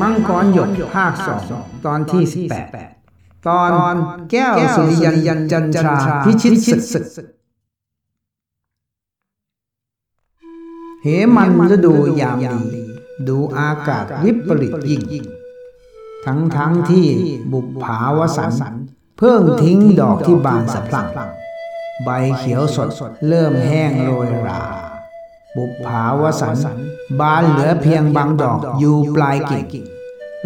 มังกรหยกภาคสองตอนที่ 18 ตอนแก้วสุริยันยันจันทราพิชิตศึกเหมันฤดูยามดี ดูอากาศวิปริตยิ่ง ทั้งทั้งที่บุปผาวสันเพิ่งทิ้งดอกที่บานสะพรั่ง ใบเขียวสดเริ่มแห้งโรยรา บุปผาวสันบานเหลือเพียงบางดอกอยู่ปลายกิ่ง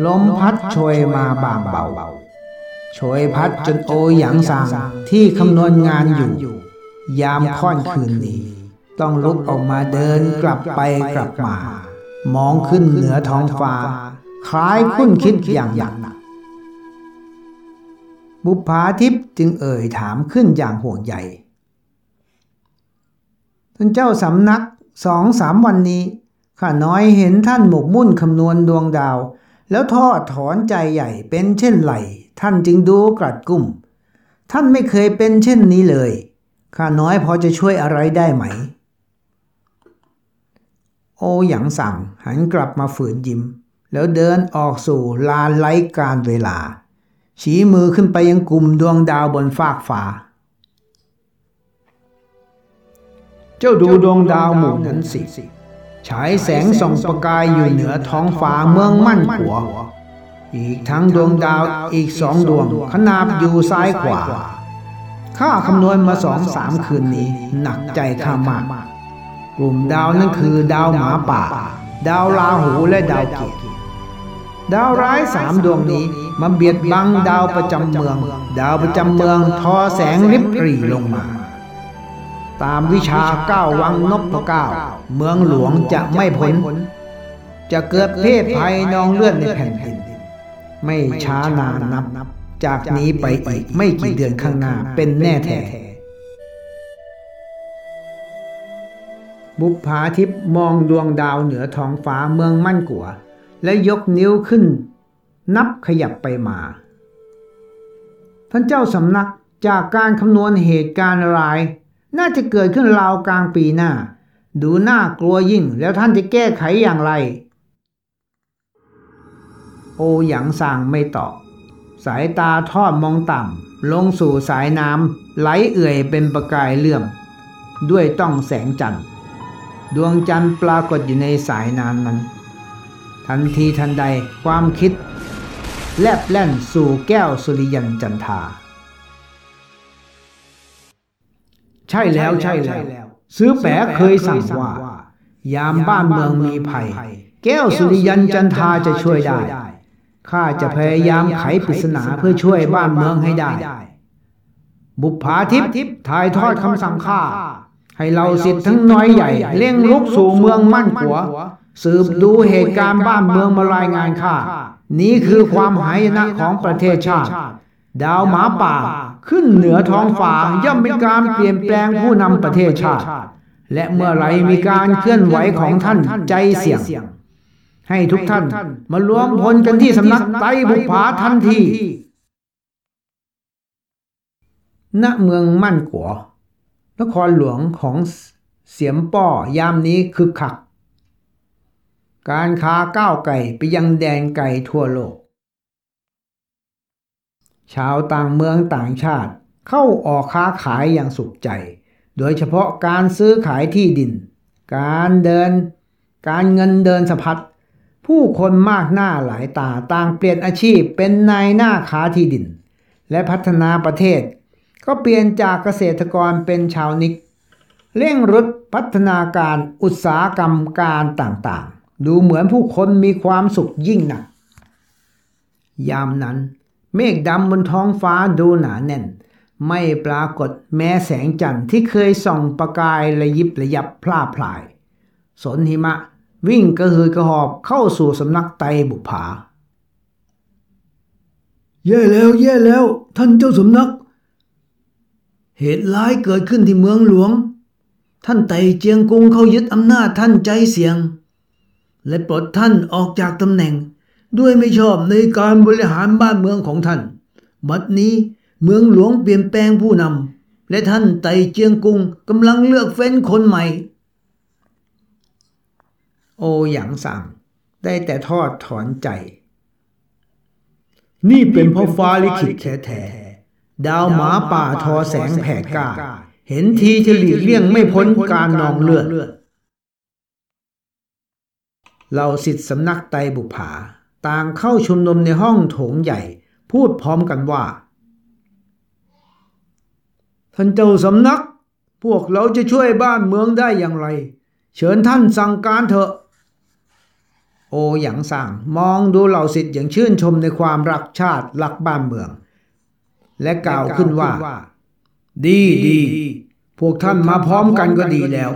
ลมพัดโชยมาบางเบาโชยพัดจนโอหยางซางที่คำนวณงานอยู่ ยามค่อนคืนนี้ ต้องลุกออกมาเดินกลับไปกลับมา มองขึ้นเหนือท้องฟ้า คล้ายคุ้นคิดอย่างหนักบุพาทิพย์จึงเอ่ยถามขึ้นอย่างห่วงใยท่านเจ้าสำนัก สองสามวันนี้ข้าน้อยเห็นท่านหมกมุ่นคำนวณดวงดาว แล้วทอดถอนใจใหญ่เป็นเช่นไหลท่านจึงดูกรัดกุ้ม ท่านไม่เคยเป็นเช่นนี้เลยข้าน้อยพอจะช่วยอะไรได้ไหม โอหยางสั่งหันกลับมาฝืนยิ้ม แล้วเดินออกสู่ลานไร้การเวลา ชี้มือขึ้นไปยังกลุ่มดวงดาวบนฟากฟ้า เจ้าดูดวงดาวหมู่นั้นสิฉายแสงส่องประกายอยู่เหนือท้องฟ้าเมืองมั่นขัว อีกทั้งดวงดาวอีกสองดวงขนาบอยู่ซ้ายขวาข้าคำนวณมาสองสามคืนนี้ หนักใจข้ามาก กลุ่มดาวนั่นคือดาวหมาป่า ดาวราหูและดาวเกตดาวร้ายสามดวงนี้มาเบียดบังดาวประจำเมือง ดาวประจำเมืองทอแสงริบหรี่ลงมา ตามวิชาเก้าวังนพเก้า เมืองหลวงจะไม่พ้น จะเกิดเพศภัยนองเลือดในแผ่นดิน ไม่ช้านานนับ จากนี้ไปอีกไม่กี่เดือนข้างหน้าเป็นแน่แท้บุพภาทิพย์มองดวงดาวเหนือท้องฟ้าเมืองมั่นกัว และยกนิ้วขึ้น นับขยับไปมา ท่านเจ้าสำนักจากการคำนวณเหตุการณ์ร้าย น่าจะเกิดขึ้นราวกลางปีหน้า ดูน่ากลัวยิ่งแล้วท่านจะแก้ไขอย่างไร โอหยางสางไม่ตอบ สายตาทอดมองต่ำ ลงสู่สายน้ำไหลเอื่อยเป็นประกายเลื่อม ด้วยต้องแสงจันทร์ ดวงจันทร์ปรากฏอยู่ในสายน้ำนั้น ทันทีทันใดความคิด แลบแล่นสู่แก้วสุริยันจันทา ใช่แล้วใช่แล้ว ซื้อแปะเคยสั่งว่า ยามบ้านเมืองมีภัย แก้วสุริยันจันทาจะช่วยได้ข้าจะพยายามไขปริศนาเพื่อช่วยบ้านเมืองให้ได้ บุพภาทิพย์ถ่ายทอดคำสั่งข้าให้เราสิทธิ์ทั้งน้อยใหญ่เร่งลุกสู่เมืองมั่นขัว สืบดูเหตุการณ์บ้านเมืองมารายงานข้านี้คือความหายนะของประเทศชาติ ดาวหมาป่า ขึ้นเหนือท้องฟ้าย่อมเป็นการเปลี่ยนแปลงผู้นำประเทศชาติ และเมื่อไรมีการเคลื่อนไหวของท่านใจเสี่ยง ให้ทุกท่านมารวมพลกันที่สำนักไตรบุพภาทันทีณเมืองมั่นกัวนครหลวงของเสียมป้อยามนี้คึกคัก การค้าก้าวไก่ไปยังแดนไก่ทั่วโลก ชาวต่างเมืองต่างชาติเข้าออกค้าขายอย่างสุขใจ โดยเฉพาะการซื้อขายที่ดิน การเดิน การเงินเดินสะพัดผู้คนมากหน้าหลายตาต่างเปลี่ยนอาชีพเป็นนายหน้าค้าที่ดิน และพัฒนาประเทศ ก็เปลี่ยนจากเกษตรกรเป็นชาวนิก เร่งรุดพัฒนาการอุตสาหกรรมการต่างๆ ดูเหมือนผู้คนมีความสุขยิ่งหนัก ยามนั้น เมฆดำบนท้องฟ้าดูหนาแน่น ไม่ปรากฏแม้แสงจันทร์ที่เคยส่องประกายระยิบระยับพล่าพลาย สนหิมะวิ่งกระหืดกระหอบเข้าสู่สำนักไตบุภาแย่แล้วแย่แล้ว ท่านเจ้าสำนัก เหตุร้ายเกิดขึ้นที่เมืองหลวง ท่านไตเจียงกงเขายึดอำนาจท่านใจเสียง และปลดท่านออกจากตำแหน่ง ด้วยไม่ชอบในการบริหารบ้านเมืองของท่าน บัดนี้เมืองหลวงเปลี่ยนแปลงผู้นำและท่านไต่เจียงกงกำลังเลือกเฟ้นคนใหม่ โอหยางสั่งได้แต่ทอดถอนใจ นี่เป็นเพราะฟ้าลิขิตแท้ๆดาวหมาป่าทอแสงแผ่กล้าเห็นทีจะหลีกเลี่ยงไม่พ้นการนองเลือดเราสิทธิสำนักไตบุภา ต่างเข้าชุมนุมในห้องโถงใหญ่ พูดพร้อมกันว่า ท่านเจ้าสำนัก พวกเราจะช่วยบ้านเมืองได้อย่างไร เชิญท่านสั่งการเถอะ โอหยางสั่งมองดูเหล่าสิทธิ์อย่างชื่นชมในความรักชาติรักบ้านเมือง และกล่าวขึ้นว่า ดีดี พวกท่านมาพร้อมกันก็ดีแล้ว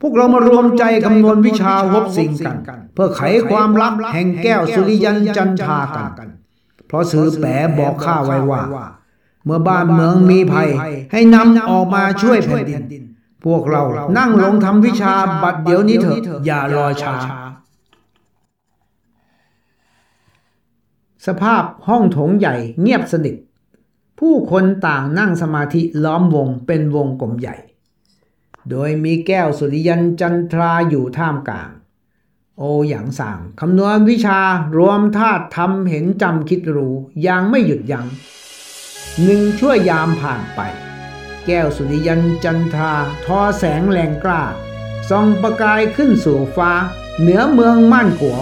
พวกเรามารวมใจคำนวณวิชาวบสิ่งกัน เพื่อไขความลับแห่งแก้วสุริยันจันทากัน เพราะสือแปะบอกข้าไว้ว่า เมื่อบ้านเมืองมีภัย ให้นำออกมาช่วยแผ่นดิน พวกเรานั่งลงทำวิชาบัดเดี๋ยวนี้เถอะอย่ารอช้า สภาพห้องโถงใหญ่เงียบสนิทผู้คนต่างนั่งสมาธิล้อมวงเป็นวงกลมใหญ่ โดยมีแก้วสุริยันจันทราอยู่ท่ามกลาง โอหยางสั่งคำนวณวิชารวมธาตุทำเห็นจำคิดรู้ยังไม่หยุดยัง้งหนึ่งชั่วยามผ่านไป แก้วสุริยันจันทราทอแสงแรงกล้าส่องประกายขึ้นสู่ฟ้า เหนือเมืองม่านกัว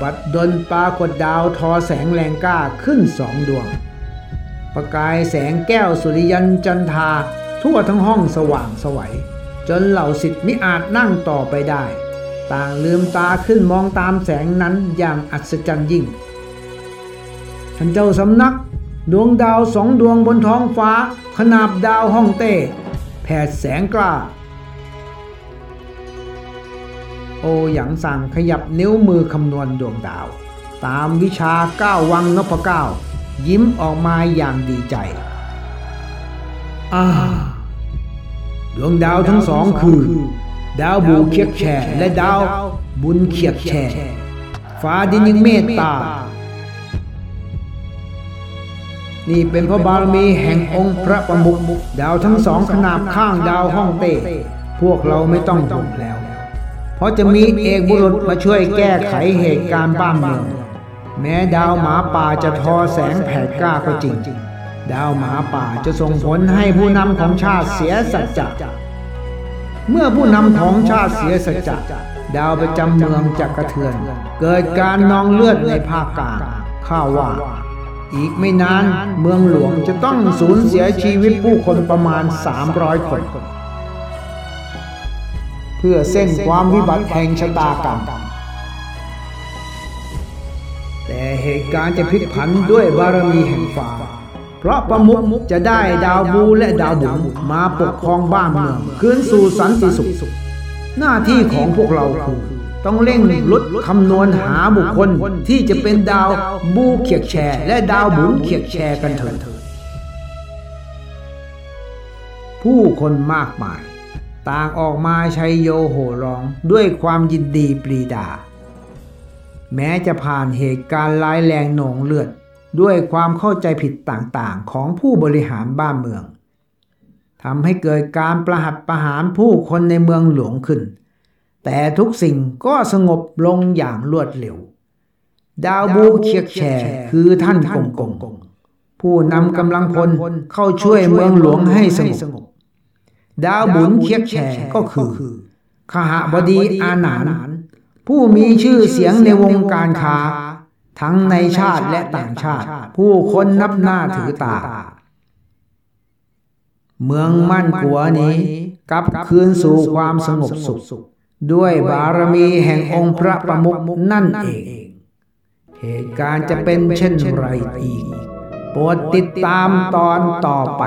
บัดดลปรากฏดาวทอแสงแรงกล้าขึ้นสองดวง ประกายแสงแก้วสุริยันจันทรา ทั่วทั้งห้องสว่างสวัยจนเหล่าสิทธิ์มิอาจนั่งต่อไปได้ ต่างลืมตาขึ้นมองตามแสงนั้นอย่างอัศจรรย์ยิ่ง ท่านเจ้าสำนัก ดวงดาวสองดวงบนท้องฟ้า ขนาบดาวห้องเต้แผดแสงกล้า โอหยางสั่งขยับนิ้วมือคำนวณดวงดาว ตามวิชาเก้าวังนพเก้า ยิ้มออกมาอย่างดีใจ อ่า ดวงดาวทั้งสองคือ ดาวบูเคียกแช่และดาวบุญเคียกแช่ฟ้าดินยังเมตตา นี่เป็นพระบารมีแห่งองค์พระประมุขดาวทั้งสองขนาบข้างดาวห้องเต้พวกเราไม่ต้องห่วงแล้ว เพราะจะมีเอกบุรุษมาช่วยแก้ไขเหตุการณ์บ้านเมืองแม้ดาวหมาป่าจะทอแสงแผดกล้าก็จริง ดาวหมาป่าจะส่งผลให้ผู้นำของชาติเสียสัจจะเมื่อผู้นำของชาติเสียสัจจะดาวประจำเมืองจะกระเทือน เกิดการนองเลือดในภาคกลางข้าว่า อีกไม่นานเมืองหลวงจะต้องสูญเสียชีวิตผู้คนประมาณ 300 คน เพื่อเส้นความวิบัติแห่งชะตากรรมแต่เหตุการณ์จะพลิกผันด้วยบารมีแห่งฟ้า เพราะประมุขจะได้ดาวบูและดาวบุญมาปกครองบ้านเมืองคืนสู่สันติสุข หน้าที่ของพวกเราคือต้องเร่งลดคำนวณหาบุคคลที่จะเป็นดาวบูเขียกแชร์ และดาวบุญเขียกแชร์กันเถิดผู้คนมากมาย ต่างออกมาชัยโยโห่ร้องด้วยความยินดีปรีดา แม้จะผ่านเหตุการณ์ร้ายแรงหนองเลือด ด้วยความเข้าใจผิดต่างๆ ของผู้บริหารบ้านเมืองทำให้เกิดการประหัตประหารผู้คนในเมืองหลวงขึ้น แต่ทุกสิ่งก็สงบลงอย่างรวดเร็ว ดาวบูเคียกแชร์คือท่านกงกงผู้นำกำลังพลเข้าช่วยเมืองหลวงให้สงบ ดาวบุญเคียกแชร์ก็คือขหบดีอาหนาน ผู้มีชื่อเสียงในวงการค้า ทั้งในชาติและต่างชาติ ผู้คนนับหน้าถือตา เมืองมั่นกัวนี้กลับคืนสู่ความสงบสุข ด้วยบารมีแห่งองค์พระประมุขนั่นเอง เหตุการณ์จะเป็นเช่นไรอีก โปรดติดตามตอนต่อไป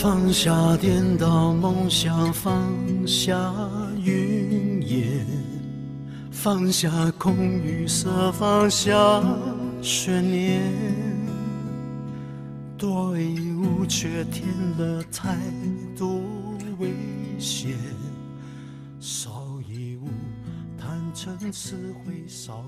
放下颠倒梦想，放下云烟，放下空与色，放下悬念。多一物却添了太多危险，少一物坦诚词汇少。